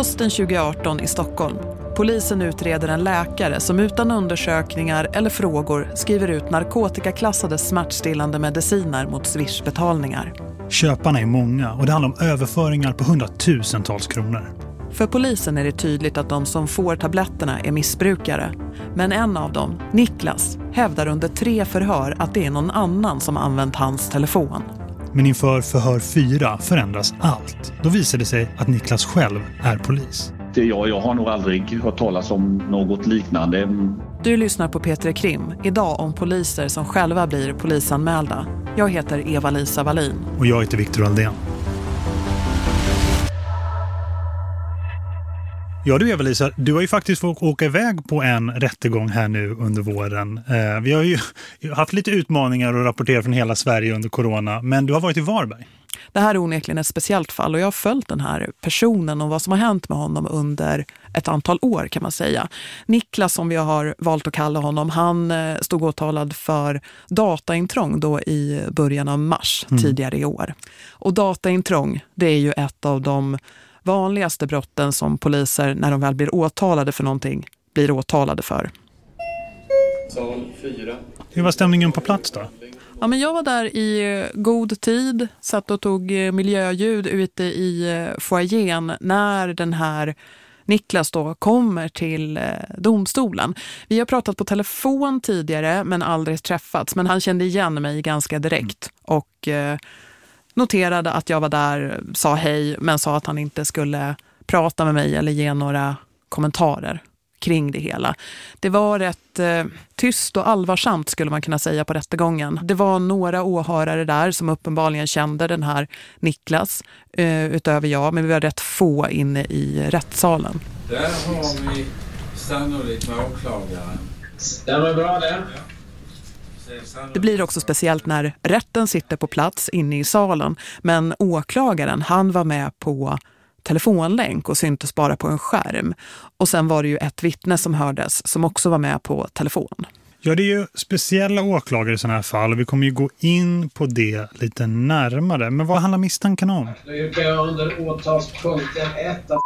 Hösten 2018 i Stockholm. Polisen utreder en läkare som utan undersökningar eller frågor skriver ut narkotikaklassade smärtstillande mediciner mot swishbetalningar. Köparna är många och det handlar om överföringar på hundratusentals kronor. För polisen är det tydligt att de som får tabletterna är missbrukare. Men en av dem, Niklas, hävdar under tre förhör att det är någon annan som använt hans telefon. Men inför förhör fyra förändras allt. Då visar det sig att Niklas själv är polis. Det jag, jag har nog aldrig hört talas om något liknande. Du lyssnar på Peter Krim, idag om poliser som själva blir polisanmälda. Jag heter Eva-Lisa Wallin. Och jag heter Viktor Aldén. Ja du Eva-Lisa, du har ju faktiskt fått åka iväg på en rättegång här nu under våren. Eh, vi har ju haft lite utmaningar att rapportera från hela Sverige under corona, men du har varit i Varberg. Det här är onekligen ett speciellt fall och jag har följt den här personen och vad som har hänt med honom under ett antal år kan man säga. Niklas som vi har valt att kalla honom, han eh, stod åtalad för dataintrång då i början av mars mm. tidigare i år. Och dataintrång, det är ju ett av de vanligaste brotten som poliser, när de väl blir åtalade för någonting, blir åtalade för. Sal 4. Hur var stämningen på plats då? Ja, men jag var där i god tid, satt och tog eh, miljöljud ute i eh, foajén när den här Niklas då kommer till eh, domstolen. Vi har pratat på telefon tidigare men aldrig träffats. Men han kände igen mig ganska direkt och noterade att jag var där, sa hej men sa att han inte skulle prata med mig eller ge några kommentarer kring det hela. Det var rätt eh, tyst och allvarsamt skulle man kunna säga på rättegången. Det var några åhörare där som uppenbarligen kände den här Niklas eh, utöver jag, men vi var rätt få inne i rättssalen. Där har vi sannolikt med åklagaren. Stämmer bra det. Det blir också speciellt när rätten sitter på plats inne i salen. Men åklagaren, han var med på telefonlänk och syntes bara på en skärm. Och sen var det ju ett vittne som hördes som också var med på telefon. Ja, det är ju speciella åklagare i sådana här fall och vi kommer ju gå in på det lite närmare. Men vad handlar misstanken om? Då yrkar jag under åtalspunkten 1 att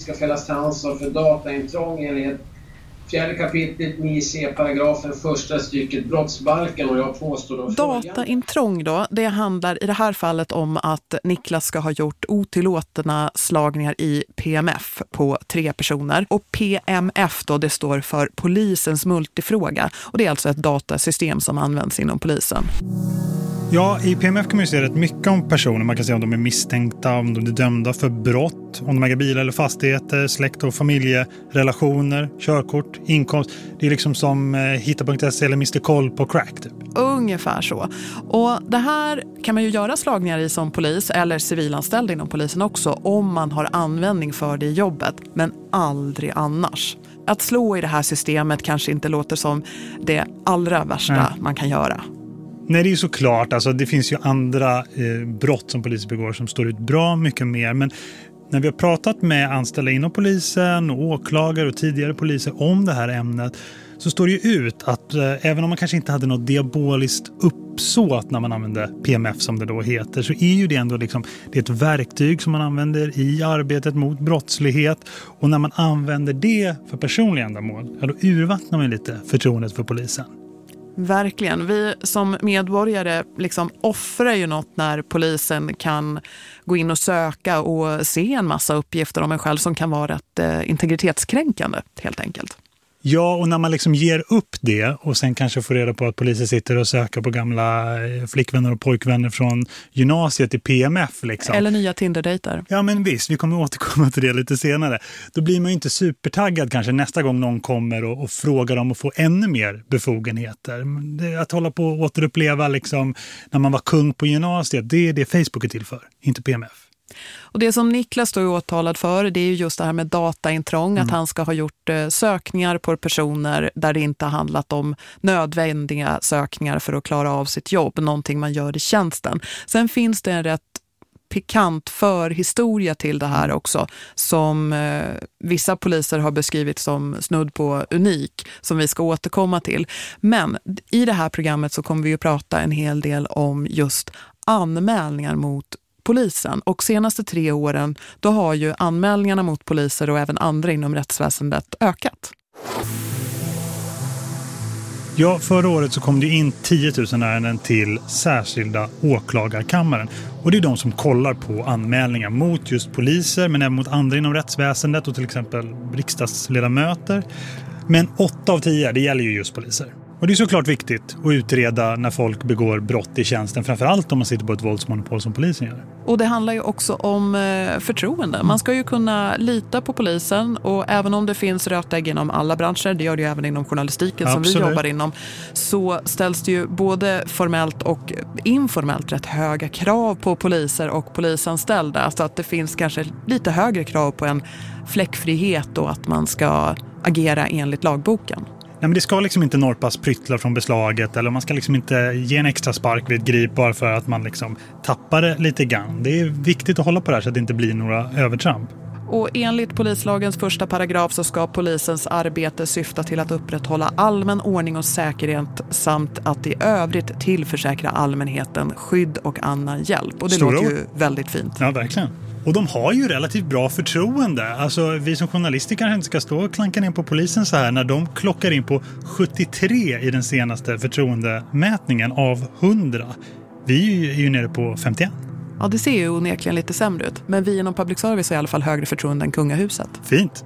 ska fällas till ansvar för dataintrång enligt Fjärde kapitlet 9c paragrafen första stycket brottsbalken och jag påstår då Dataintrång då, det handlar i det här fallet om att Niklas ska ha gjort otillåtna slagningar i PMF på tre personer. Och PMF då, det står för polisens multifråga och det är alltså ett datasystem som används inom polisen. Ja, i PMF kan man ju se rätt mycket om personer. Man kan se om de är misstänkta, om de är dömda för brott, om de äger bilar eller fastigheter, släkt- och familjerelationer, körkort, inkomst. Det är liksom som eh, hitta.se eller Mr. Koll på crack typ. Ungefär så. Och det här kan man ju göra slagningar i som polis eller civilanställd inom polisen också om man har användning för det i jobbet, men aldrig annars. Att slå i det här systemet kanske inte låter som det allra värsta Nej. man kan göra. Nej, det är ju såklart. Alltså, det finns ju andra eh, brott som poliser begår som står ut bra mycket mer. Men när vi har pratat med anställda inom polisen och åklagare och tidigare poliser om det här ämnet så står det ju ut att eh, även om man kanske inte hade något diaboliskt uppsåt när man använde PMF som det då heter så är ju det ändå liksom, det är ett verktyg som man använder i arbetet mot brottslighet och när man använder det för personliga ändamål ja, då urvattnar man lite förtroendet för polisen. Verkligen. Vi som medborgare liksom offrar ju något när polisen kan gå in och söka och se en massa uppgifter om en själv som kan vara rätt eh, integritetskränkande helt enkelt. Ja, och när man liksom ger upp det och sen kanske får reda på att polisen sitter och söker på gamla eh, flickvänner och pojkvänner från gymnasiet i PMF. Liksom. Eller nya Tinder-dejter. Ja, men visst. Vi kommer återkomma till det lite senare. Då blir man ju inte supertaggad kanske nästa gång någon kommer och, och frågar om att få ännu mer befogenheter. Att hålla på och återuppleva liksom, när man var kung på gymnasiet, det är det Facebook är till för, inte PMF. Och det som Niklas då är åtalad för det är just det här med dataintrång. Mm. Att han ska ha gjort eh, sökningar på personer där det inte handlat om nödvändiga sökningar för att klara av sitt jobb. Någonting man gör i tjänsten. Sen finns det en rätt pikant förhistoria till det här också som eh, vissa poliser har beskrivit som snudd på unik som vi ska återkomma till. Men i det här programmet så kommer vi att prata en hel del om just anmälningar mot polisen. Och senaste tre åren då har ju anmälningarna mot poliser och även andra inom rättsväsendet ökat. Ja, förra året så kom det in 10 000 ärenden till särskilda åklagarkammaren. Och det är de som kollar på anmälningar mot just poliser men även mot andra inom rättsväsendet och till exempel riksdagsledamöter. Men 8 av 10, det gäller ju just poliser. Och det är såklart viktigt att utreda när folk begår brott i tjänsten, framförallt om man sitter på ett våldsmonopol som polisen gör. Och det handlar ju också om eh, förtroende. Man ska ju kunna lita på polisen och även om det finns rötägg inom alla branscher, det gör det ju även inom journalistiken Absolut. som vi jobbar inom, så ställs det ju både formellt och informellt rätt höga krav på poliser och polisanställda. Alltså att det finns kanske lite högre krav på en fläckfrihet och att man ska agera enligt lagboken. Nej, men det ska liksom inte norpas pryttlar från beslaget eller man ska liksom inte ge en extra spark vid ett grip bara för att man liksom tappar det lite grann. Det är viktigt att hålla på det här så att det inte blir några övertramp. Och enligt polislagens första paragraf så ska polisens arbete syfta till att upprätthålla allmän ordning och säkerhet samt att i övrigt tillförsäkra allmänheten skydd och annan hjälp. Och det Stora låter ju väldigt fint. Ja, verkligen. Och de har ju relativt bra förtroende. Alltså vi som journalister kanske inte ska stå och klanka ner på polisen så här när de klockar in på 73 i den senaste förtroendemätningen av 100. Vi är ju nere på 51. Ja, det ser ju onekligen lite sämre ut. Men vi inom public service har i alla fall högre förtroende än kungahuset. Fint.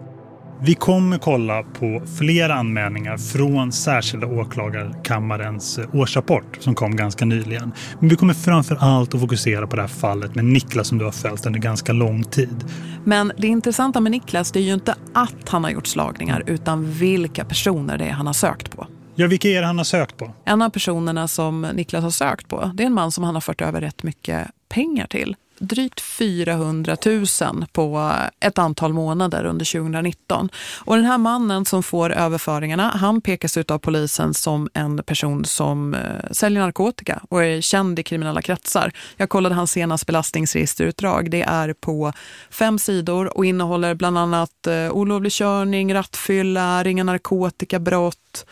Vi kommer kolla på flera anmälningar från särskilda åklagarkammarens årsrapport som kom ganska nyligen. Men vi kommer framför allt att fokusera på det här fallet med Niklas som du har följt under ganska lång tid. Men det intressanta med Niklas det är ju inte att han har gjort slagningar utan vilka personer det är han har sökt på. Ja, vilka är det han har sökt på? En av personerna som Niklas har sökt på, det är en man som han har fört över rätt mycket pengar till drygt 400 000 på ett antal månader under 2019. Och den här mannen som får överföringarna, han pekas ut av polisen som en person som eh, säljer narkotika och är känd i kriminella kretsar. Jag kollade hans senaste belastningsregisterutdrag. Det är på fem sidor och innehåller bland annat eh, olovlig körning, rattfylla, ringa narkotikabrott,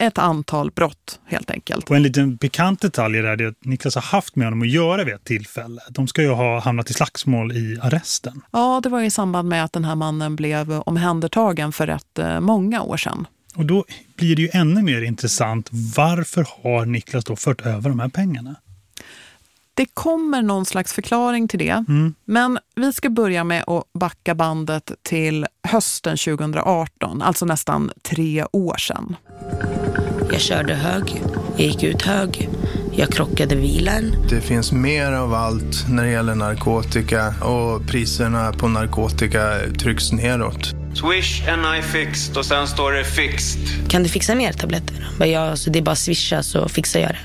ett antal brott helt enkelt. Och en liten pikant detalj är det att Niklas har haft med honom att göra vid ett tillfälle. De ska ju ha hamnat i slagsmål i arresten. Ja, det var i samband med att den här mannen blev omhändertagen för rätt eh, många år sedan. Och då blir det ju ännu mer intressant. Varför har Niklas då fört över de här pengarna? Det kommer någon slags förklaring till det. Mm. Men vi ska börja med att backa bandet till hösten 2018, alltså nästan tre år sedan. Jag körde hög, jag gick ut hög, jag krockade bilen. Det finns mer av allt när det gäller narkotika och priserna på narkotika trycks neråt. Swish and I fixed och sen står det fixed. Kan du fixa mer tabletter? Ja, alltså det är bara swisha så fixar jag det.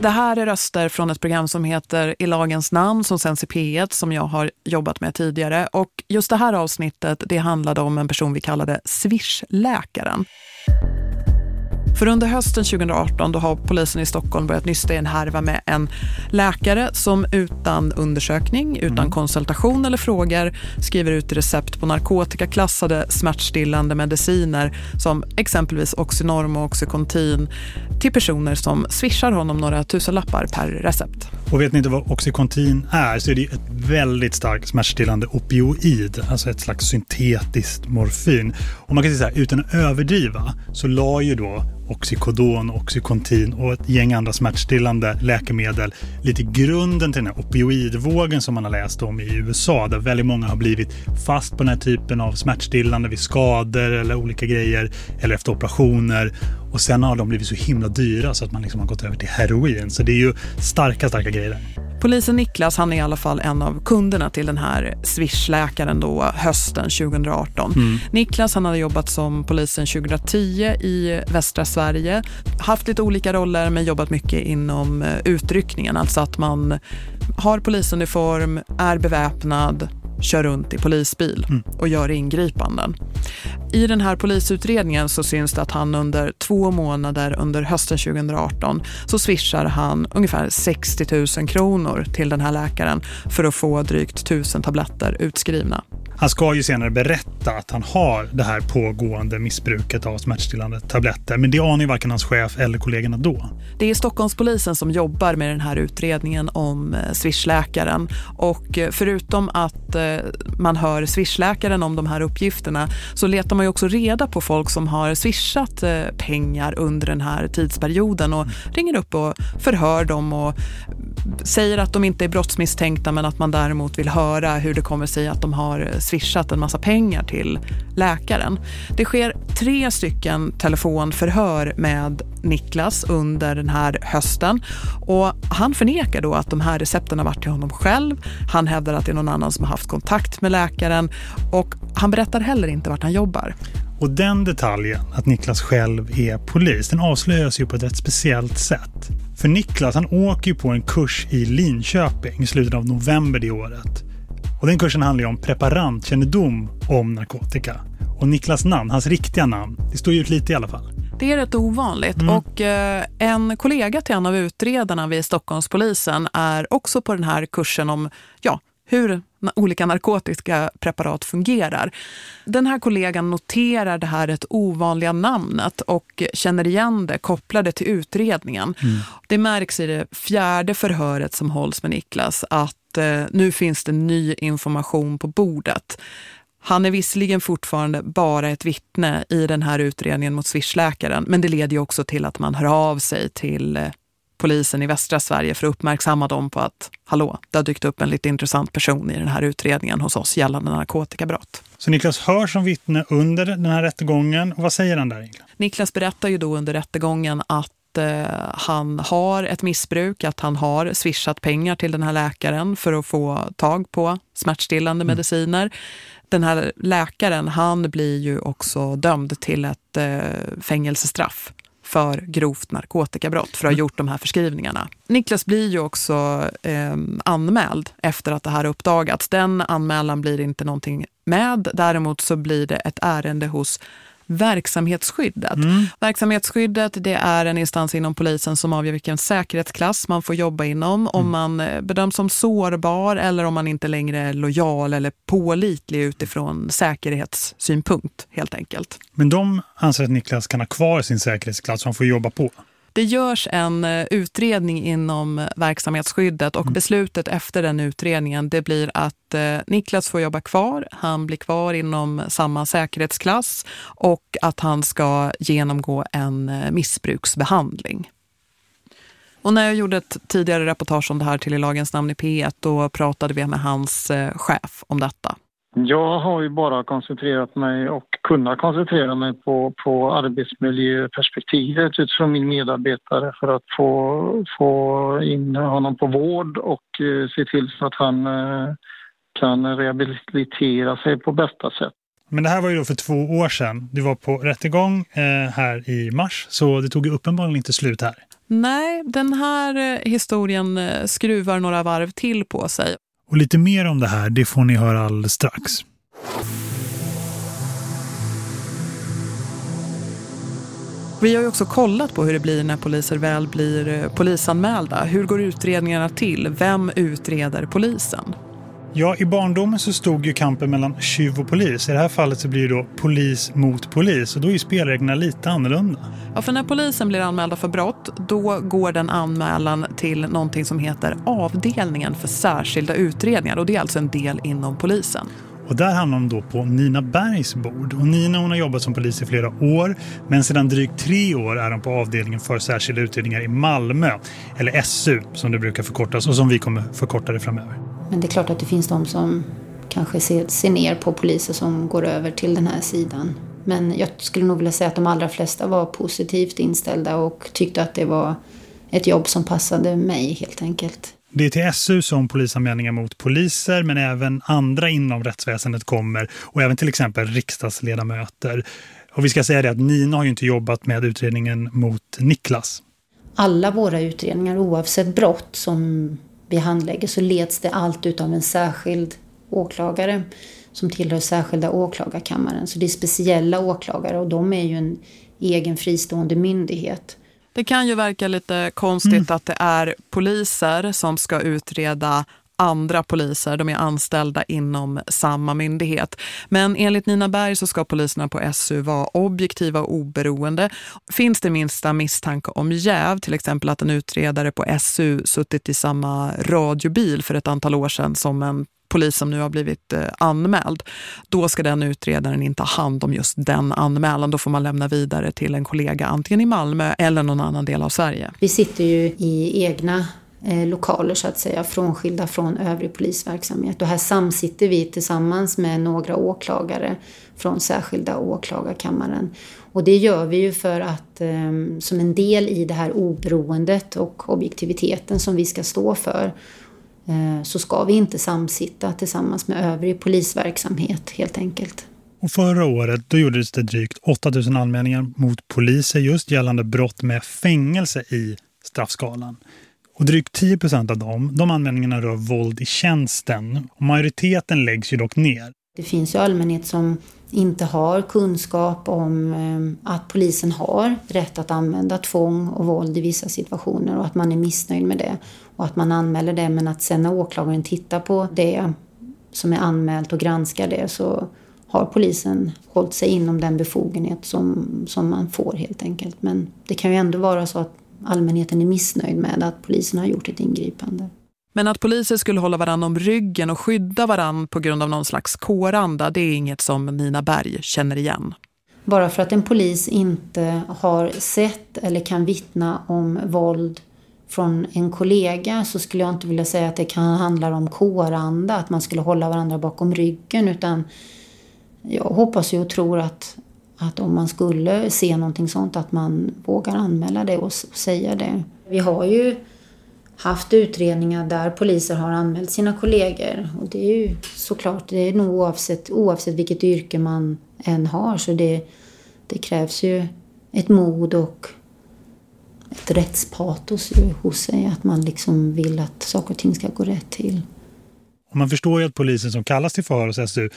Det här är röster från ett program som heter I lagens namn som sänds i P1 som jag har jobbat med tidigare. Och just det här avsnittet det handlade om en person vi kallade Swish-läkaren. För under hösten 2018 då har polisen i Stockholm börjat nysta i en härva med en läkare som utan undersökning, utan mm. konsultation eller frågor skriver ut recept på narkotikaklassade smärtstillande mediciner som exempelvis Oxynorm och Oxycontin till personer som swishar honom några tusenlappar per recept. Och vet ni inte vad Oxycontin är så är det ett väldigt starkt smärtstillande opioid, alltså ett slags syntetiskt morfin. Och man kan säga så här, utan att överdriva så la ju då Oxycodon, Oxycontin och ett gäng andra smärtstillande läkemedel lite grunden till den här opioidvågen som man har läst om i USA där väldigt många har blivit fast på den här typen av smärtstillande vid skador eller olika grejer eller efter operationer och sen har de blivit så himla dyra så att man liksom har gått över till heroin. Så det är ju starka, starka grejer. Polisen Niklas han är i alla fall en av kunderna till den här Swish-läkaren då hösten 2018. Mm. Niklas han hade jobbat som polisen 2010 i västra Sverige. Haft lite olika roller men jobbat mycket inom eh, utryckningen. Alltså att man har polisuniform, är beväpnad kör runt i polisbil mm. och gör ingripanden. I den här polisutredningen så syns det att han under två månader under hösten 2018 så swishar han ungefär 60 000 kronor till den här läkaren för att få drygt 1000 tabletter utskrivna. Han ska ju senare berätta att han har det här pågående missbruket av smärtstillande tabletter. Men det anar ju varken hans chef eller kollegorna då. Det är Stockholmspolisen som jobbar med den här utredningen om eh, swishläkaren. Och eh, förutom att eh, man hör swishläkaren om de här uppgifterna så letar man ju också reda på folk som har swishat pengar under den här tidsperioden och ringer upp och förhör dem och säger att de inte är brottsmisstänkta men att man däremot vill höra hur det kommer sig att de har swishat en massa pengar till läkaren. Det sker tre stycken telefonförhör med Niklas under den här hösten och han förnekar då att de här recepten har varit till honom själv. Han hävdar att det är någon annan som har haft kontakt med läkaren och han berättar heller inte vart han jobbar. Och den detaljen, att Niklas själv är polis, den avslöjas ju på ett rätt speciellt sätt. För Niklas han åker ju på en kurs i Linköping i slutet av november det året. Och den kursen handlar om preparantkännedom om narkotika. Och Niklas namn, hans riktiga namn, det står ju ut lite i alla fall. Det är rätt ovanligt mm. och eh, en kollega till en av utredarna vid Stockholmspolisen är också på den här kursen om ja, hur olika narkotiska preparat fungerar. Den här kollegan noterar det här ett ovanliga namnet och känner igen det kopplade till utredningen. Mm. Det märks i det fjärde förhöret som hålls med Niklas att eh, nu finns det ny information på bordet. Han är visserligen fortfarande bara ett vittne i den här utredningen mot swishläkaren men det leder ju också till att man hör av sig till eh, polisen i västra Sverige för att uppmärksamma dem på att hallå, det har dykt upp en lite intressant person i den här utredningen hos oss gällande narkotikabrott. Så Niklas hör som vittne under den här rättegången och vad säger han där egentligen? Niklas berättar ju då under rättegången att eh, han har ett missbruk, att han har swishat pengar till den här läkaren för att få tag på smärtstillande mm. mediciner. Den här läkaren, han blir ju också dömd till ett eh, fängelsestraff för grovt narkotikabrott för att ha gjort de här förskrivningarna. Niklas blir ju också eh, anmäld efter att det här uppdagats. Den anmälan blir inte någonting med. Däremot så blir det ett ärende hos verksamhetsskyddet. Mm. Verksamhetsskyddet det är en instans inom polisen som avgör vilken säkerhetsklass man får jobba inom. Om mm. man eh, bedöms som sårbar eller om man inte längre är lojal eller pålitlig utifrån säkerhetssynpunkt helt enkelt. Men de anser att Niklas kan ha kvar sin säkerhetsklass som får jobba på. Det görs en eh, utredning inom verksamhetsskyddet och mm. beslutet efter den utredningen det blir att eh, Niklas får jobba kvar, han blir kvar inom samma säkerhetsklass och att han ska genomgå en eh, missbruksbehandling. Och när jag gjorde ett tidigare reportage om det här till i lagens namn i P1 då pratade vi med hans chef om detta. Jag har ju bara koncentrerat mig och kunnat koncentrera mig på, på arbetsmiljöperspektivet utifrån min medarbetare för att få, få in honom på vård och eh, se till så att han eh, kan rehabilitera sig på bästa sätt. Men det här var ju då för två år sedan. Du var på rättegång eh, här i mars så det tog ju uppenbarligen inte slut här. Nej, den här historien skruvar några varv till på sig. Och lite mer om det här, det får ni höra alldeles strax. Vi har ju också kollat på hur det blir när poliser väl blir eh, polisanmälda. Hur går utredningarna till? Vem utreder polisen? Ja, i barndomen så stod ju kampen mellan tjuv och polis. I det här fallet så blir det då polis mot polis och då är ju spelreglerna lite annorlunda. Ja, för när polisen blir anmälda för brott då går den anmälan till någonting som heter avdelningen för särskilda utredningar och det är alltså en del inom polisen. Och där hamnar de då på Nina Bergs bord. Och Nina hon har jobbat som polis i flera år men sedan drygt tre år är hon på avdelningen för särskilda utredningar i Malmö. Eller SU som det brukar förkortas och som vi kommer förkorta det framöver. Men det är klart att det finns de som kanske ser, ser ner på poliser som går över till den här sidan. Men jag skulle nog vilja säga att de allra flesta var positivt inställda och tyckte att det var ett jobb som passade mig helt enkelt. Det är till SU som polisanmälningar mot poliser men även andra inom rättsväsendet kommer och även till exempel riksdagsledamöter. Och vi ska säga det att Nina har ju inte jobbat med utredningen mot Niklas. Alla våra utredningar oavsett brott som vi handlägger så leds det allt utav en särskild åklagare som tillhör särskilda åklagarkammaren. Så det är speciella åklagare och de är ju en egen fristående myndighet. Det kan ju verka lite konstigt mm. att det är poliser som ska utreda andra poliser. De är anställda inom samma myndighet. Men enligt Nina Berg så ska poliserna på SU vara objektiva och oberoende. Finns det minsta misstanke om jäv, till exempel att en utredare på SU suttit i samma radiobil för ett antal år sedan som en polis som nu har blivit eh, anmäld, då ska den utredaren inte ha hand om just den anmälan. Då får man lämna vidare till en kollega antingen i Malmö eller någon annan del av Sverige. Vi sitter ju i egna Eh, lokaler så att säga, frånskilda från övrig polisverksamhet. Och här samsitter vi tillsammans med några åklagare från särskilda åklagarkammaren. Och det gör vi ju för att eh, som en del i det här oberoendet och objektiviteten som vi ska stå för Eh, så ska vi inte samsitta tillsammans med övrig polisverksamhet helt enkelt. Och förra året då gjordes det drygt 8000 anmälningar mot poliser just gällande brott med fängelse i straffskalan. Och drygt 10 procent av dem, de anmälningarna rör våld i tjänsten. Och majoriteten läggs ju dock ner. Det finns ju allmänhet som inte har kunskap om ehm, att polisen har rätt att använda tvång och våld i vissa situationer och att man är missnöjd med det och att man anmäler det men att sen när åklagaren tittar på det som är anmält och granskar det så har polisen hållit sig inom den befogenhet som, som man får helt enkelt. Men det kan ju ändå vara så att allmänheten är missnöjd med att polisen har gjort ett ingripande. Men att poliser skulle hålla varandra om ryggen och skydda varandra på grund av någon slags kåranda, det är inget som Nina Berg känner igen. Bara för att en polis inte har sett eller kan vittna om våld från en kollega så skulle jag inte vilja säga att det kan handla om kåranda, att man skulle hålla varandra bakom ryggen utan jag hoppas ju och tror att, att om man skulle se någonting sånt att man vågar anmäla det och, och säga det. Vi har ju haft utredningar där poliser har anmält sina kollegor. Och det är ju såklart, det är nog oavsett, oavsett vilket yrke man än har. Så det, det krävs ju ett mod och ett rättspatos hos sig. Att man liksom vill att saker och ting ska gå rätt till. Och man förstår ju att polisen som kallas till förhör hos SU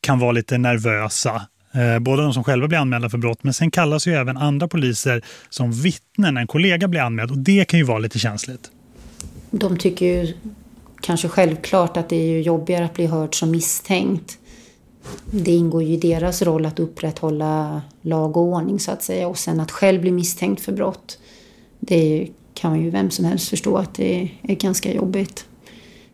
kan vara lite nervösa. Eh, Både de som själva blir anmälda för brott men sen kallas ju även andra poliser som vittnen när en kollega blir anmäld och det kan ju vara lite känsligt de tycker ju kanske självklart att det är jobbigare att bli hörd som misstänkt. Det ingår ju i deras roll att upprätthålla lag och ordning så att säga och sen att själv bli misstänkt för brott. Det kan ju vem som helst förstå att det är ganska jobbigt.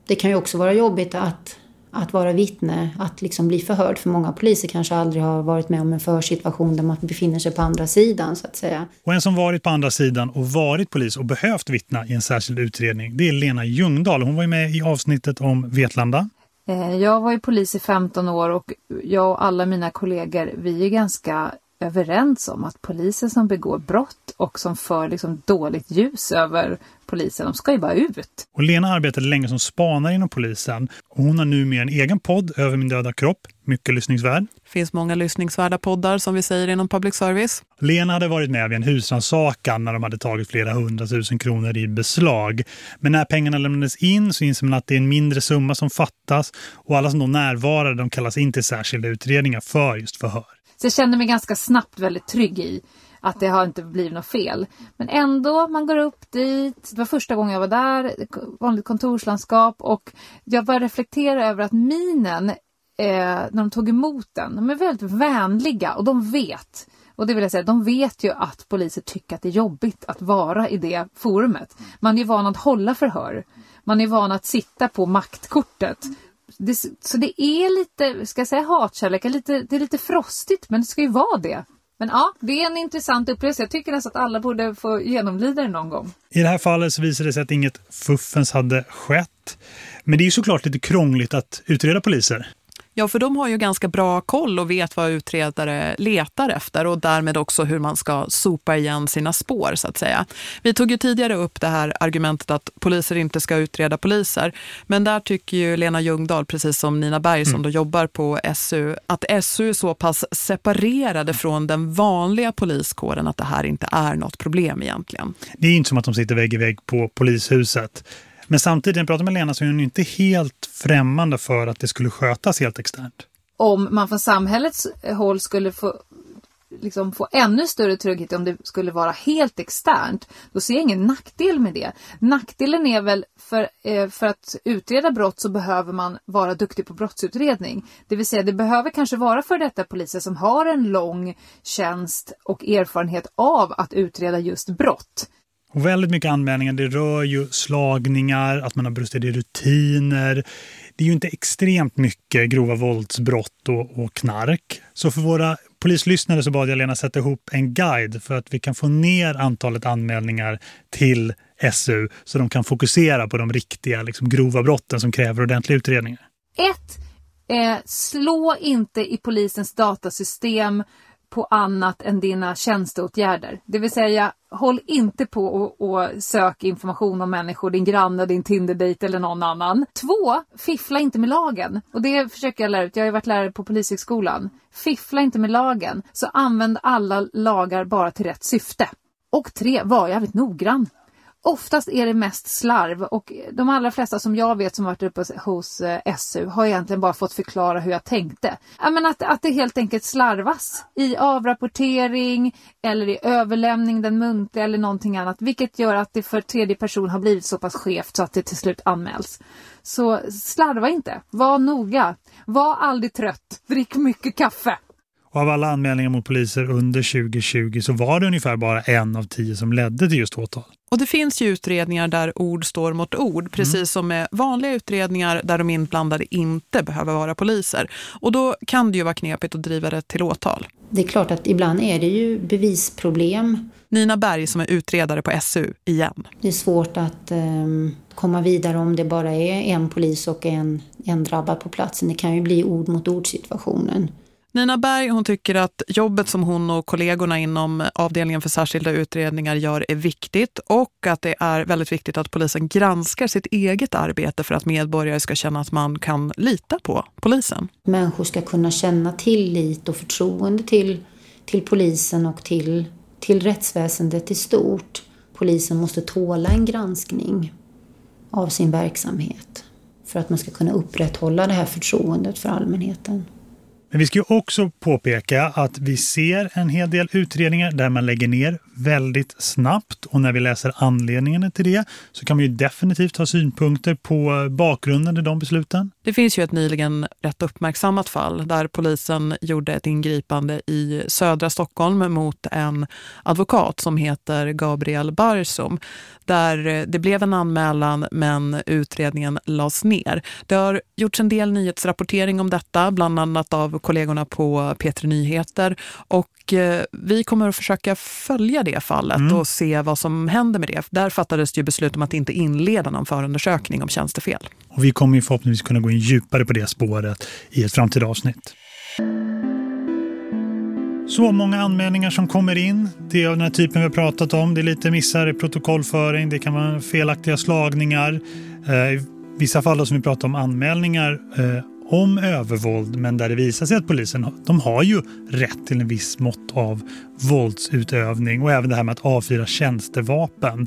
Det kan ju också vara jobbigt att att vara vittne, att liksom bli förhörd. För många poliser kanske aldrig har varit med om en förhörssituation där man befinner sig på andra sidan så att säga. Och en som varit på andra sidan och varit polis och behövt vittna i en särskild utredning, det är Lena Ljungdahl. Hon var ju med i avsnittet om Vetlanda. Eh, jag var ju polis i 15 år och jag och alla mina kollegor, vi är ganska överens om att poliser som begår brott och som för liksom dåligt ljus över polisen, de ska ju bara ut. Och Lena arbetade länge som spanare inom polisen och hon har nu med en egen podd över min döda kropp, mycket lyssningsvärd. Det finns många lyssningsvärda poddar som vi säger inom public service. Lena hade varit med vid en husrannsakan när de hade tagit flera hundratusen kronor i beslag. Men när pengarna lämnades in så inser man att det är en mindre summa som fattas och alla som då närvarade de kallas in till särskilda utredningar för just förhör. Så jag kände mig ganska snabbt väldigt trygg i att det har inte blivit något fel. Men ändå, man går upp dit. Det var första gången jag var där, vanligt kontorslandskap och jag började reflektera över att minen eh, när de tog emot den, de är väldigt vänliga och de vet och det vill jag säga, de vet ju att poliser tycker att det är jobbigt att vara i det forumet. Man är ju van att hålla förhör. Man är van att sitta på maktkortet det, så det är lite, ska jag säga hatkärlek, lite, det är lite frostigt men det ska ju vara det. Men ja, det är en intressant upplevelse. Jag tycker nästan att alla borde få genomlida det någon gång. I det här fallet så visade det sig att inget fuffens hade skett. Men det är ju såklart lite krångligt att utreda poliser. Ja, för de har ju ganska bra koll och vet vad utredare letar efter och därmed också hur man ska sopa igen sina spår så att säga. Vi tog ju tidigare upp det här argumentet att poliser inte ska utreda poliser. Men där tycker ju Lena Ljungdahl, precis som Nina Berg som mm. då jobbar på SU, att SU är så pass separerade från den vanliga poliskåren att det här inte är något problem egentligen. Det är inte som att de sitter vägg i vägg på polishuset. Men samtidigt, när jag pratar med Lena så är hon inte helt främmande för att det skulle skötas helt externt. Om man från samhällets håll skulle få liksom få ännu större trygghet om det skulle vara helt externt, då ser jag ingen nackdel med det. Nackdelen är väl för, eh, för att utreda brott så behöver man vara duktig på brottsutredning. Det vill säga det behöver kanske vara för detta poliser som har en lång tjänst och erfarenhet av att utreda just brott. Och väldigt mycket anmälningar, det rör ju slagningar, att man har brustit i rutiner. Det är ju inte extremt mycket grova våldsbrott och, och knark. Så för våra polislyssnare så bad jag Lena sätta ihop en guide för att vi kan få ner antalet anmälningar till SU så de kan fokusera på de riktiga liksom, grova brotten som kräver ordentliga utredningar. Ett, eh, slå inte i polisens datasystem på annat än dina tjänsteåtgärder. Det vill säga, håll inte på och, och sök information om människor, din granne, din Tinder-date eller någon annan. Två, fiffla inte med lagen. Och det försöker jag lära ut. Jag har ju varit lärare på Polishögskolan. Fiffla inte med lagen, så använd alla lagar bara till rätt syfte. Och tre, var jävligt noggrann. Oftast är det mest slarv och de allra flesta som jag vet som varit uppe hos eh, SU har egentligen bara fått förklara hur jag tänkte. Jag menar att, att det helt enkelt slarvas i avrapportering eller i överlämning, den muntliga eller någonting annat. Vilket gör att det för tredje person har blivit så pass skevt så att det till slut anmäls. Så slarva inte, var noga, var aldrig trött, drick mycket kaffe. Och av alla anmälningar mot poliser under 2020 så var det ungefär bara en av tio som ledde till just åtal. Och det finns ju utredningar där ord står mot ord, precis mm. som med vanliga utredningar där de inblandade inte behöver vara poliser. Och då kan det ju vara knepigt att driva det till åtal. Det är klart att ibland är det ju bevisproblem. Nina Berg som är utredare på SU igen. Det är svårt att um, komma vidare om det bara är en polis och en, en drabbad på platsen. Det kan ju bli ord mot ord situationen. Nina Berg hon tycker att jobbet som hon och kollegorna inom avdelningen för särskilda utredningar gör är viktigt och att det är väldigt viktigt att polisen granskar sitt eget arbete för att medborgare ska känna att man kan lita på polisen. Människor ska kunna känna tillit och förtroende till, till polisen och till, till rättsväsendet i stort. Polisen måste tåla en granskning av sin verksamhet för att man ska kunna upprätthålla det här förtroendet för allmänheten. Men vi ska ju också påpeka att vi ser en hel del utredningar där man lägger ner väldigt snabbt och när vi läser anledningarna till det så kan man ju definitivt ha synpunkter på bakgrunden till de besluten. Det finns ju ett nyligen rätt uppmärksammat fall där polisen gjorde ett ingripande i södra Stockholm mot en advokat som heter Gabriel Barsum där det blev en anmälan men utredningen lades ner. Det har gjorts en del nyhetsrapportering om detta, bland annat av kollegorna på P3 Nyheter och eh, vi kommer att försöka följa det fallet mm. och se vad som händer med det. Där fattades det ju beslut om att inte inleda någon förundersökning om tjänstefel. Och vi kommer förhoppningsvis kunna gå in djupare på det spåret i ett framtida avsnitt. Så många anmälningar som kommer in. Det är av den här typen vi har pratat om. Det är lite missar i protokollföring. Det kan vara felaktiga slagningar. Eh, I vissa fall som vi pratar om anmälningar eh, om övervåld men där det visar sig att polisen de har ju rätt till en viss mått av våldsutövning och även det här med att avfyra tjänstevapen.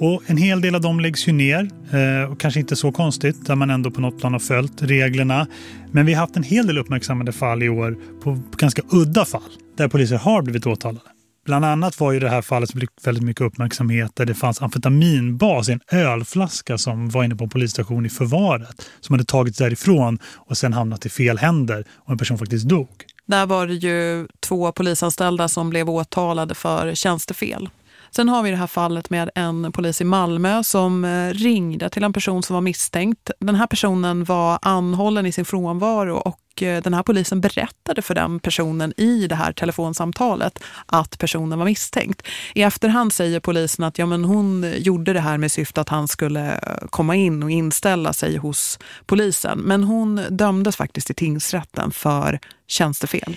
Och en hel del av dem läggs ju ner eh, och kanske inte så konstigt där man ändå på något plan har följt reglerna. Men vi har haft en hel del uppmärksammade fall i år på ganska udda fall där poliser har blivit åtalade. Bland annat var ju det här fallet som fick väldigt mycket uppmärksamhet där det fanns amfetaminbas i en ölflaska som var inne på en polisstation i förvaret som hade tagits därifrån och sen hamnat i fel händer och en person faktiskt dog. Där var det ju två polisanställda som blev åtalade för tjänstefel. Sen har vi det här fallet med en polis i Malmö som eh, ringde till en person som var misstänkt. Den här personen var anhållen i sin frånvaro och eh, den här polisen berättade för den personen i det här telefonsamtalet att personen var misstänkt. I efterhand säger polisen att ja, men hon gjorde det här med syfte att han skulle eh, komma in och inställa sig hos polisen. Men hon dömdes faktiskt i tingsrätten för tjänstefel.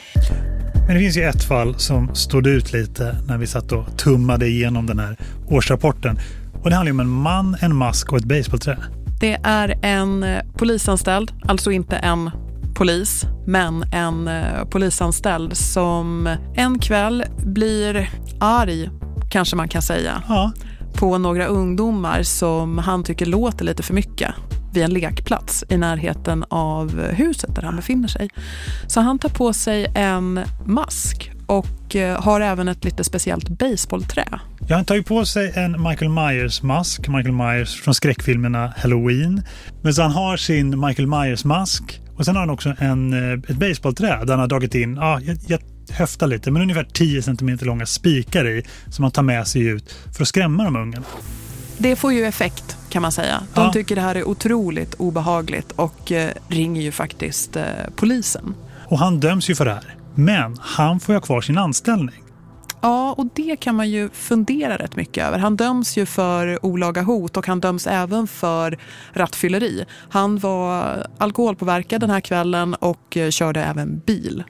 Men det finns ju ett fall som stod ut lite när vi satt och tummade igenom den här årsrapporten. Och det handlar om en man, en mask och ett baseballträ. Det är en eh, polisanställd, alltså inte en polis, men en eh, polisanställd som en kväll blir arg, kanske man kan säga, ja. på några ungdomar som han tycker låter lite för mycket vid en lekplats i närheten av huset där han befinner sig. Så han tar på sig en mask och eh, har även ett lite speciellt baseballträ. Ja, han tar ju på sig en Michael Myers-mask, Michael Myers från skräckfilmerna Halloween. Men så han har sin Michael Myers-mask och sen har han också en, eh, ett baseballträ där han har dragit in, ja, jag, jag höftar lite, men ungefär 10 cm långa spikar i som han tar med sig ut för att skrämma de ungarna. Det får ju effekt kan man säga. De ja. tycker det här är otroligt obehagligt och eh, ringer ju faktiskt eh, polisen. Och han döms ju för det här. Men han får ju ha kvar sin anställning. Ja, och det kan man ju fundera rätt mycket över. Han döms ju för olaga hot och han döms även för rattfylleri. Han var alkoholpåverkad den här kvällen och eh, körde även bil.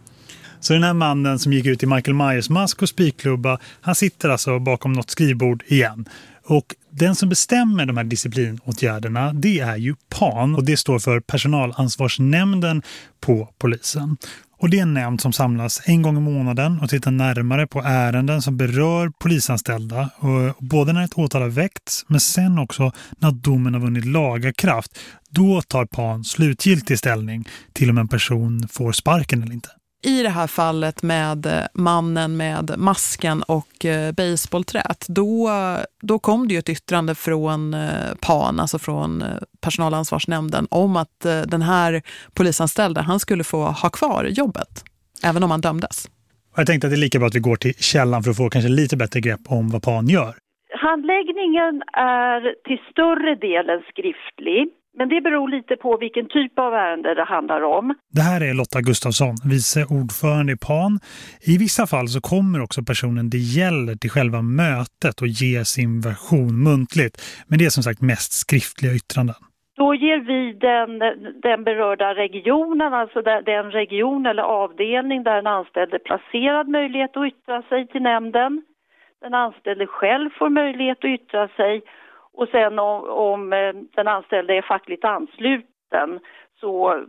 Så den här mannen som gick ut i Michael Myers mask och spikklubba, han sitter alltså bakom något skrivbord igen. Och den som bestämmer de här disciplinåtgärderna det är ju PAN och det står för personalansvarsnämnden på polisen. Och det är en nämnd som samlas en gång i månaden och tittar närmare på ärenden som berör polisanställda. Både när ett åtal har väckts men sen också när domen har vunnit lagakraft. Då tar PAN slutgiltig ställning till om en person får sparken eller inte i det här fallet med eh, mannen med masken och eh, baseballträt, då, då kom det ju ett yttrande från eh, PAN, alltså från personalansvarsnämnden, om att den här polisanställda, han skulle få ha kvar jobbet, även om han dömdes. Jag tänkte att det är lika bra att vi går till källan för att få kanske lite bättre grepp om vad PAN gör. Handläggningen är till större delen skriftlig. Men det beror lite på vilken typ av ärende det handlar om. Det här är Lotta Gustafsson, vice ordförande i PAN. I vissa fall så kommer också personen det gäller till själva mötet och ger sin version muntligt. Men det är som sagt mest skriftliga yttranden. Då ger vi den, den berörda regionen, alltså den region eller avdelning där en anställd är placerad möjlighet att yttra sig till nämnden. Den anställde själv får möjlighet att yttra sig och sen om, om eh, den anställde är fackligt ansluten så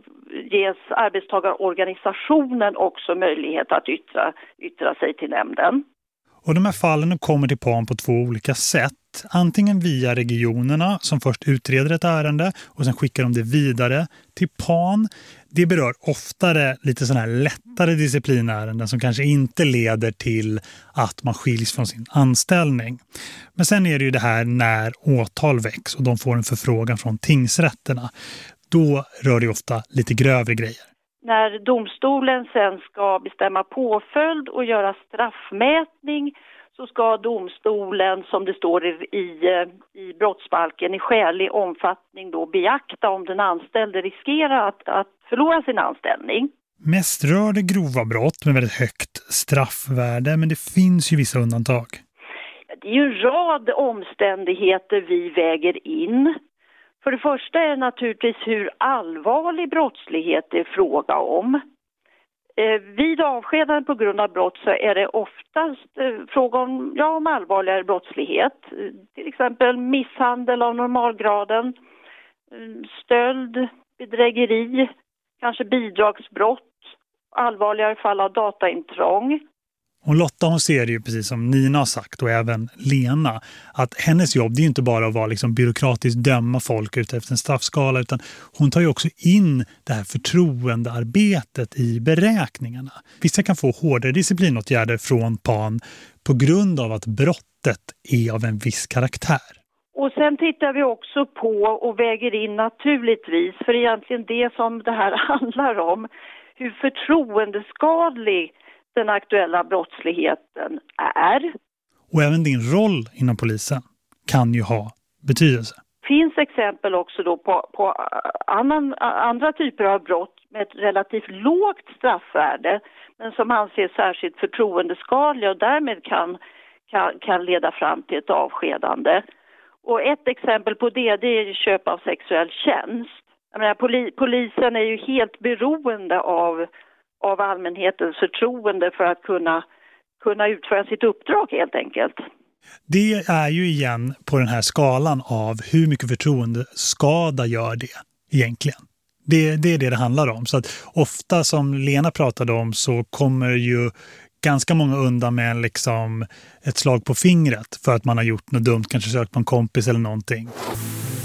ges arbetstagarorganisationen också möjlighet att yttra, yttra sig till nämnden. Och de här fallen kommer till PAN på två olika sätt. Antingen via regionerna som först utreder ett ärende och sen skickar de det vidare till PAN. Det berör oftare lite sådana här lättare disciplinärenden som kanske inte leder till att man skiljs från sin anställning. Men sen är det ju det här när åtal väcks och de får en förfrågan från tingsrätterna. Då rör det ofta lite grövre grejer. När domstolen sen ska bestämma påföljd och göra straffmätning så ska domstolen, som det står i, i, i brottsbalken, i skälig omfattning då beakta om den anställde riskerar att, att förlora sin anställning. Mest rör det grova brott med väldigt högt straffvärde, men det finns ju vissa undantag. Det är ju en rad omständigheter vi väger in. För det första är det naturligtvis hur allvarlig brottslighet det är fråga om. Eh, vid avskedande på grund av brott så är det oftast eh, fråga om, ja, om allvarligare brottslighet. Eh, till exempel misshandel av normalgraden, stöld, bedrägeri, kanske bidragsbrott, allvarligare fall av dataintrång. Och Lotta hon ser det ju precis som Nina har sagt och även Lena att hennes jobb det är inte bara att vara liksom byråkratiskt döma folk ut efter en straffskala utan hon tar ju också in det här förtroendearbetet i beräkningarna. Vissa kan få hårdare disciplinåtgärder från PAN på grund av att brottet är av en viss karaktär. Och sen tittar vi också på och väger in naturligtvis, för egentligen det som det här handlar om, hur förtroendeskadlig den aktuella brottsligheten är. Och även din roll inom polisen kan ju ha betydelse. Det finns exempel också då på, på annan, andra typer av brott med ett relativt lågt straffvärde men som anses särskilt förtroendeskadliga och därmed kan, kan, kan leda fram till ett avskedande. Och ett exempel på det, det är köp av sexuell tjänst. Jag menar, poli, polisen är ju helt beroende av av allmänhetens förtroende för att kunna, kunna utföra sitt uppdrag helt enkelt. Det är ju igen på den här skalan av hur mycket förtroendeskada gör det egentligen. Det, det är det det handlar om. Så att ofta som Lena pratade om så kommer ju ganska många undan med liksom ett slag på fingret för att man har gjort något dumt, kanske sökt på en kompis eller någonting.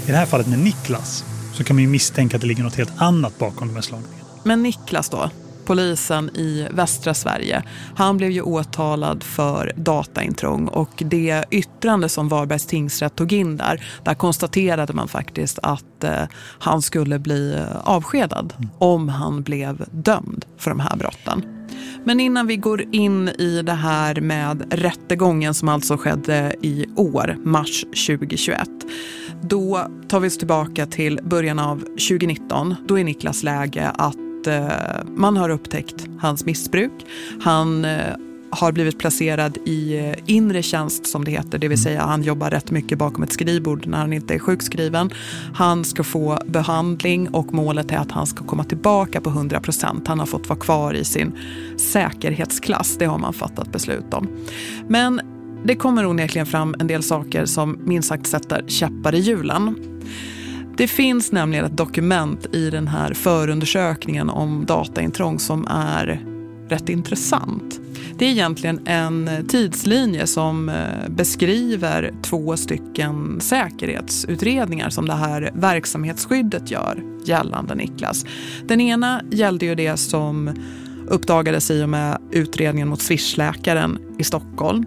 I det här fallet med Niklas så kan man ju misstänka att det ligger något helt annat bakom de här slagningarna. Men Niklas då, polisen i västra Sverige. Han blev ju åtalad för dataintrång och det yttrande som Varbergs tingsrätt tog in där, där konstaterade man faktiskt att eh, han skulle bli avskedad avskedad om han blev dömd för de här brotten. Men innan vi går in i det här med rättegången som alltså skedde i år, mars 2021. Då tar vi oss tillbaka till början av 2019. Då är Niklas läge att eh, man har upptäckt hans missbruk. Han eh, har blivit placerad i eh, inre tjänst som det heter. Det vill säga han jobbar rätt mycket bakom ett skrivbord när han inte är sjukskriven. Han ska få behandling och målet är att han ska komma tillbaka på 100 procent. Han har fått vara kvar i sin säkerhetsklass. Det har man fattat beslut om. Men det kommer onekligen fram en del saker som minst sagt sätter käppar i hjulen. Det finns nämligen ett dokument i den här förundersökningen om dataintrång som är rätt intressant. Det är egentligen en tidslinje som eh, beskriver två stycken säkerhetsutredningar som det här verksamhetsskyddet gör gällande Niklas. Den ena gällde ju det som uppdagades i och med utredningen mot swishläkaren i Stockholm.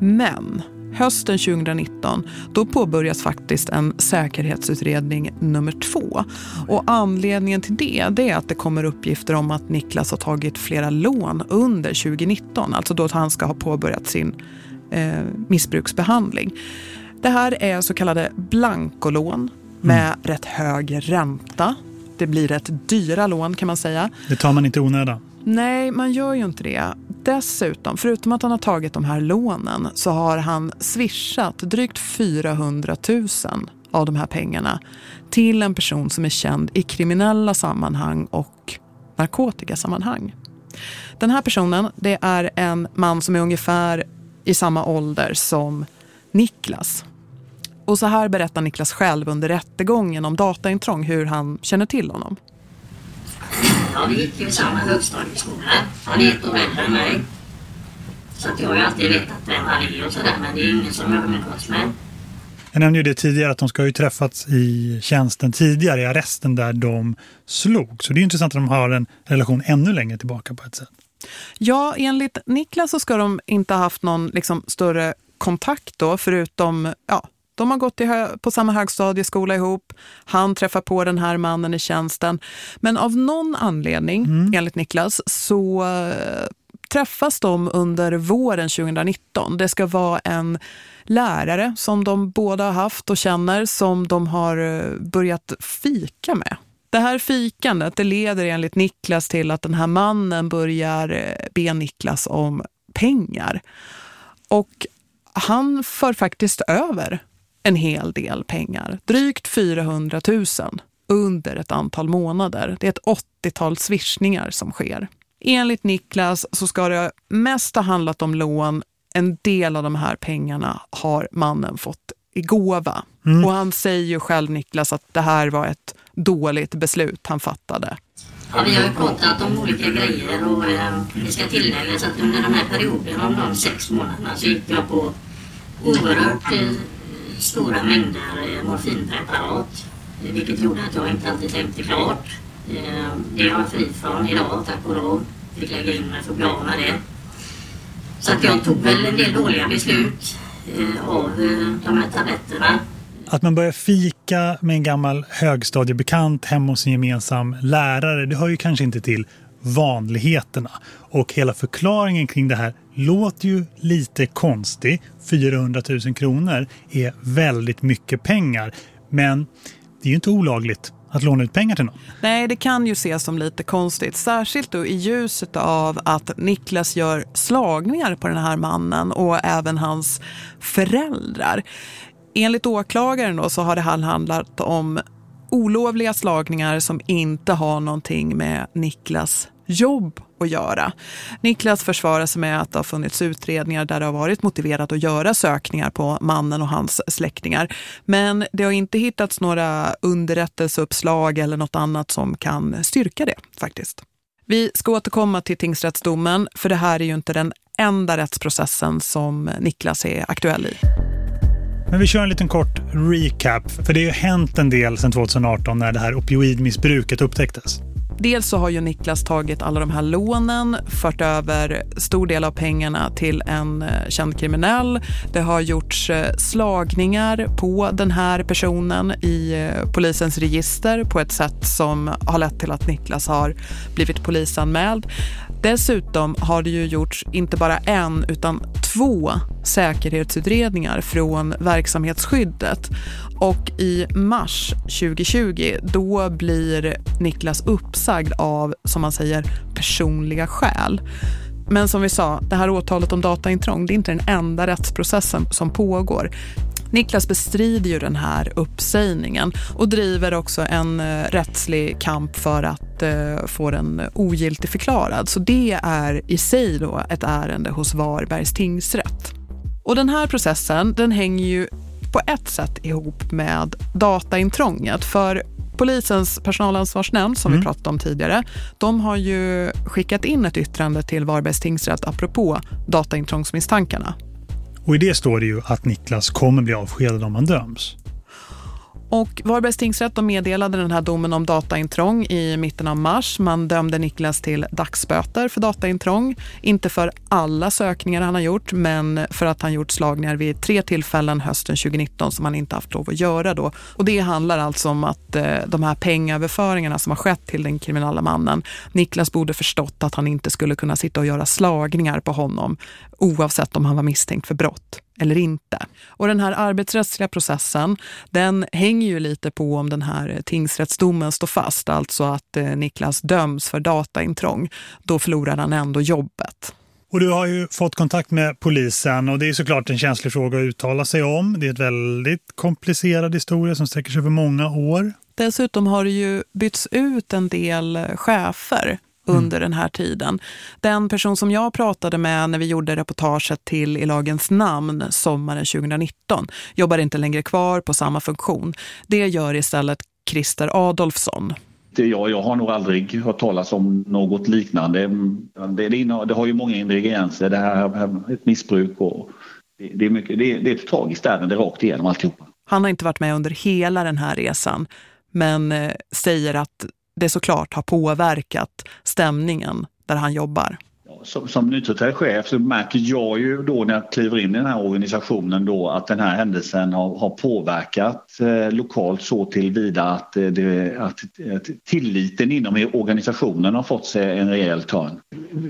Men hösten 2019 då påbörjas faktiskt en säkerhetsutredning nummer två. Och anledningen till det, det är att det kommer uppgifter om att Niklas har tagit flera lån under 2019. Alltså då att han ska ha påbörjat sin eh, missbruksbehandling. Det här är så kallade blankolån med mm. rätt hög ränta. Det blir rätt dyra lån kan man säga. Det tar man inte onöda. Nej, man gör ju inte det. Dessutom, förutom att han har tagit de här lånen så har han swishat drygt 400 000 av de här pengarna till en person som är känd i kriminella sammanhang och narkotikasammanhang. Den här personen det är en man som är ungefär i samma ålder som Niklas. Och så här berättar Niklas själv under rättegången om dataintrång hur han känner till honom. Ja, vi gick ju i samma högstadieskola. Han äldre än mig. Så att jag har ju alltid vetat vem han är och sådär, men det är ingen som jag umgås med. Jag nämnde ju det tidigare att de ska ha ju träffats i tjänsten tidigare i arresten där de slog. Så det är ju intressant att de har en relation ännu längre tillbaka på ett sätt. Ja, enligt Niklas så ska de inte ha haft någon liksom, större kontakt då förutom ja, de har gått på samma högstadieskola ihop. Han träffar på den här mannen i tjänsten. Men av någon anledning, mm. enligt Niklas, så äh, träffas de under våren 2019. Det ska vara en lärare som de båda har haft och känner som de har eh, börjat fika med. Det här fikandet det leder enligt Niklas till att den här mannen börjar eh, be Niklas om pengar. Och han för faktiskt över en hel del pengar. Drygt 400 000 under ett antal månader. Det är ett 80-tal swishningar som sker. Enligt Niklas så ska det mest ha handlat om lån. En del av de här pengarna har mannen fått i gåva. Mm. Och han säger ju själv, Niklas, att det här var ett dåligt beslut han fattade. Ja, vi har ju pratat om olika grejer och eh, det ska tilläggas att under den här perioden om de sex månaderna så gick jag på oerhört eh, stora mängder morfinpreparat. Eh, Vilket gjorde att jag inte alltid tänkte klart. Eh, det är jag fri från idag, tack och lov. Fick lägga in mig för att bli av med det. Så att jag tog väl en del dåliga beslut eh, av de här tabletterna. Att man börjar fika med en gammal högstadiebekant hemma hos en gemensam lärare, det hör ju kanske inte till vanligheterna. Och hela förklaringen kring det här låter ju lite konstig. 400 000 kronor är väldigt mycket pengar. Men det är ju inte olagligt att låna ut pengar till någon. Nej, det kan ju ses som lite konstigt. Särskilt då i ljuset av att Niklas gör slagningar på den här mannen och även hans föräldrar. Enligt åklagaren då så har det här handlat om olovliga slagningar som inte har någonting med Niklas jobb att göra. Niklas försvarar sig med att det har funnits utredningar där det har varit motiverat att göra sökningar på mannen och hans släktingar. Men det har inte hittats några underrättelseuppslag eller något annat som kan styrka det faktiskt. Vi ska återkomma till tingsrättsdomen för det här är ju inte den enda rättsprocessen som Niklas är aktuell i. Men vi kör en liten kort recap, för det har ju hänt en del sedan 2018 när det här opioidmissbruket upptäcktes. Dels så har ju Niklas tagit alla de här lånen, fört över stor del av pengarna till en eh, känd kriminell. Det har gjorts eh, slagningar på den här personen i eh, polisens register på ett sätt som har lett till att Niklas har blivit polisanmäld. Dessutom har det ju gjorts inte bara en utan två säkerhetsutredningar från verksamhetsskyddet och i mars 2020 då blir Niklas uppsagd av, som man säger, personliga skäl. Men som vi sa, det här åtalet om dataintrång det är inte den enda rättsprocessen som pågår. Niklas bestrider ju den här uppsägningen och driver också en eh, rättslig kamp för att eh, få den ogiltig förklarad. Så det är i sig då ett ärende hos Varbergs tingsrätt. Och den här processen den hänger ju på ett sätt ihop med dataintrånget. För polisens personalansvarsnämnd som mm. vi pratade om tidigare, de har ju skickat in ett yttrande till Varbergs tingsrätt apropå dataintrångsmisstankarna. Och i det står det ju att Niklas kommer bli avskedad om han döms. Och Varbergs tingsrätt de meddelade den här domen om dataintrång i mitten av mars. Man dömde Niklas till dagsböter för dataintrång. Inte för alla sökningar han har gjort, men för att han gjort slagningar vid tre tillfällen hösten 2019 som han inte haft lov att göra då. Och det handlar alltså om att eh, de här pengaöverföringarna som har skett till den kriminella mannen, Niklas borde förstått att han inte skulle kunna sitta och göra slagningar på honom oavsett om han var misstänkt för brott eller inte. Och den här arbetsrättsliga processen, den hänger ju lite på om den här tingsrättsdomen står fast, alltså att eh, Niklas döms för dataintrång. Då förlorar han ändå jobbet. Och du har ju fått kontakt med polisen och det är såklart en känslig fråga att uttala sig om. Det är ett väldigt komplicerad historia som sträcker sig över många år. Dessutom har det ju bytts ut en del chefer Mm. Under mm. den här tiden. Den person som jag pratade med när vi gjorde reportaget till I lagens namn sommaren 2019 jobbar inte längre kvar på samma funktion. Det gör istället Christer Adolfsson. Jag, jag har nog aldrig hört talas om något liknande. Det, det, det har ju många ingredienser, det här ett missbruk och det, det är, mycket, det, det är ett tragiskt ärende rakt igenom alltihopa. Han har inte varit med under hela den här resan men eh, säger att det såklart har påverkat stämningen där han jobbar. Som, som nytillträdd chef så märker jag ju då när jag kliver in i den här organisationen då att den här händelsen har, har påverkat eh, lokalt så tillvida att, eh, det, att, att tilliten inom organisationen har fått sig en rejäl törn.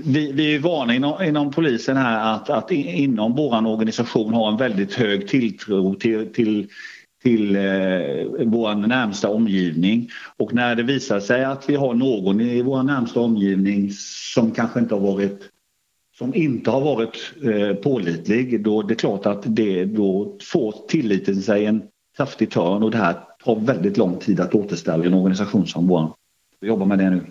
Vi, vi är vana inom, inom polisen här att, att inom vår organisation ha en väldigt hög tilltro till, till till eh, vår närmsta omgivning. Och när det visar sig att vi har någon i vår närmsta omgivning som kanske inte har varit som inte har varit eh, pålitlig, då det är klart att det då får tilliten sig en kraftig törn och det här tar väldigt lång tid att återställa en organisation som vår. Vi jobbar med det nu.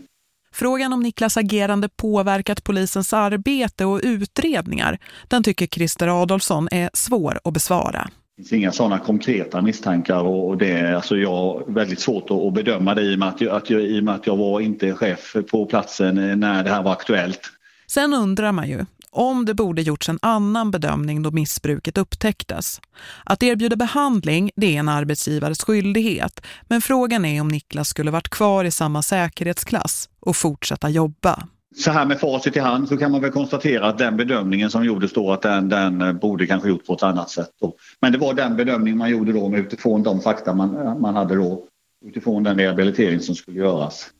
Frågan om Niklas agerande påverkat polisens arbete och utredningar, den tycker Christer Adolfsson är svår att besvara. Det finns inga sådana konkreta misstankar och det är alltså jag väldigt svårt att bedöma det i och med att jag, att jag, i och med att jag var inte chef på platsen när det här var aktuellt. Sen undrar man ju om det borde gjorts en annan bedömning då missbruket upptäcktes. Att erbjuda behandling det är en arbetsgivares skyldighet men frågan är om Niklas skulle varit kvar i samma säkerhetsklass och fortsätta jobba så här med facit i hand så kan man väl konstatera att den bedömningen som gjordes då att den, den eh, borde kanske gjort på ett annat sätt. Då. Men det var den bedömning man gjorde då med utifrån de fakta man, eh, man hade då utifrån den rehabilitering som skulle göras.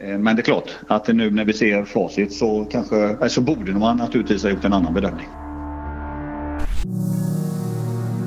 Eh, men det är klart att nu när vi ser facit så, kanske, så borde man naturligtvis ha gjort en annan bedömning.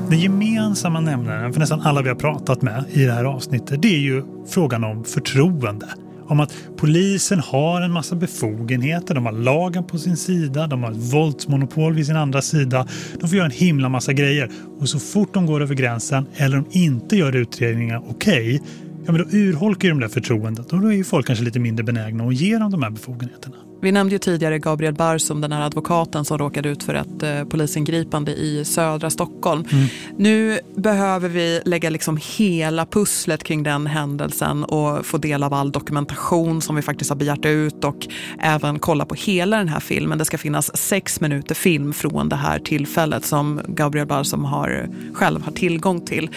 Den gemensamma nämnaren för nästan alla vi har pratat med i det här avsnittet det är ju frågan om förtroende om att polisen har en massa befogenheter, de har lagen på sin sida, de har ett våldsmonopol vid sin andra sida. De får göra en himla massa grejer och så fort de går över gränsen eller de inte gör utredningar okej, okay, ja men då urholkar de det förtroendet och då är ju folk kanske lite mindre benägna att ge dem de här befogenheterna. Vi nämnde ju tidigare Gabriel Barsum, den här advokaten som råkade ut för ett eh, polisingripande i södra Stockholm. Mm. Nu behöver vi lägga liksom hela pusslet kring den händelsen och få del av all dokumentation som vi faktiskt har begärt ut och även kolla på hela den här filmen. Det ska finnas sex minuter film från det här tillfället som Gabriel Barsum har, själv har tillgång till.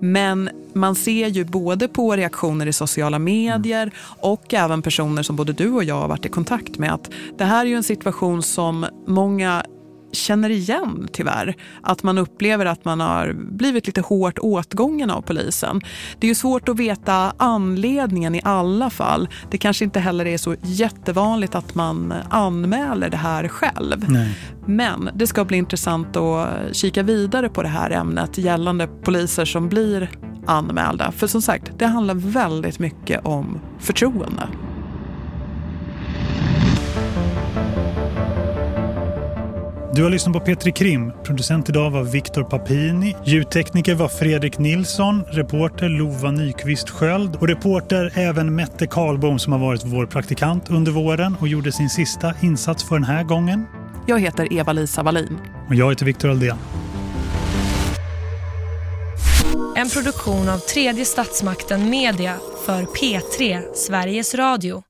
Men man ser ju både på reaktioner i sociala medier och även personer som både du och jag har varit i kontakt med att det här är ju en situation som många känner igen tyvärr. Att man upplever att man har blivit lite hårt åtgången av polisen. Det är ju svårt att veta anledningen i alla fall. Det kanske inte heller är så jättevanligt att man anmäler det här själv. Nej. Men det ska bli intressant att kika vidare på det här ämnet gällande poliser som blir anmälda. För som sagt, det handlar väldigt mycket om förtroende. Du har lyssnat på Petri Krim. Producent idag var Viktor Papini. Ljudtekniker var Fredrik Nilsson. Reporter Lova Nyqvist Sköld. Och reporter även Mette Karlbom som har varit vår praktikant under våren och gjorde sin sista insats för den här gången. Jag heter Eva-Lisa Wallin. Och jag heter Viktor Aldén. En produktion av tredje statsmakten Media för P3 Sveriges Radio.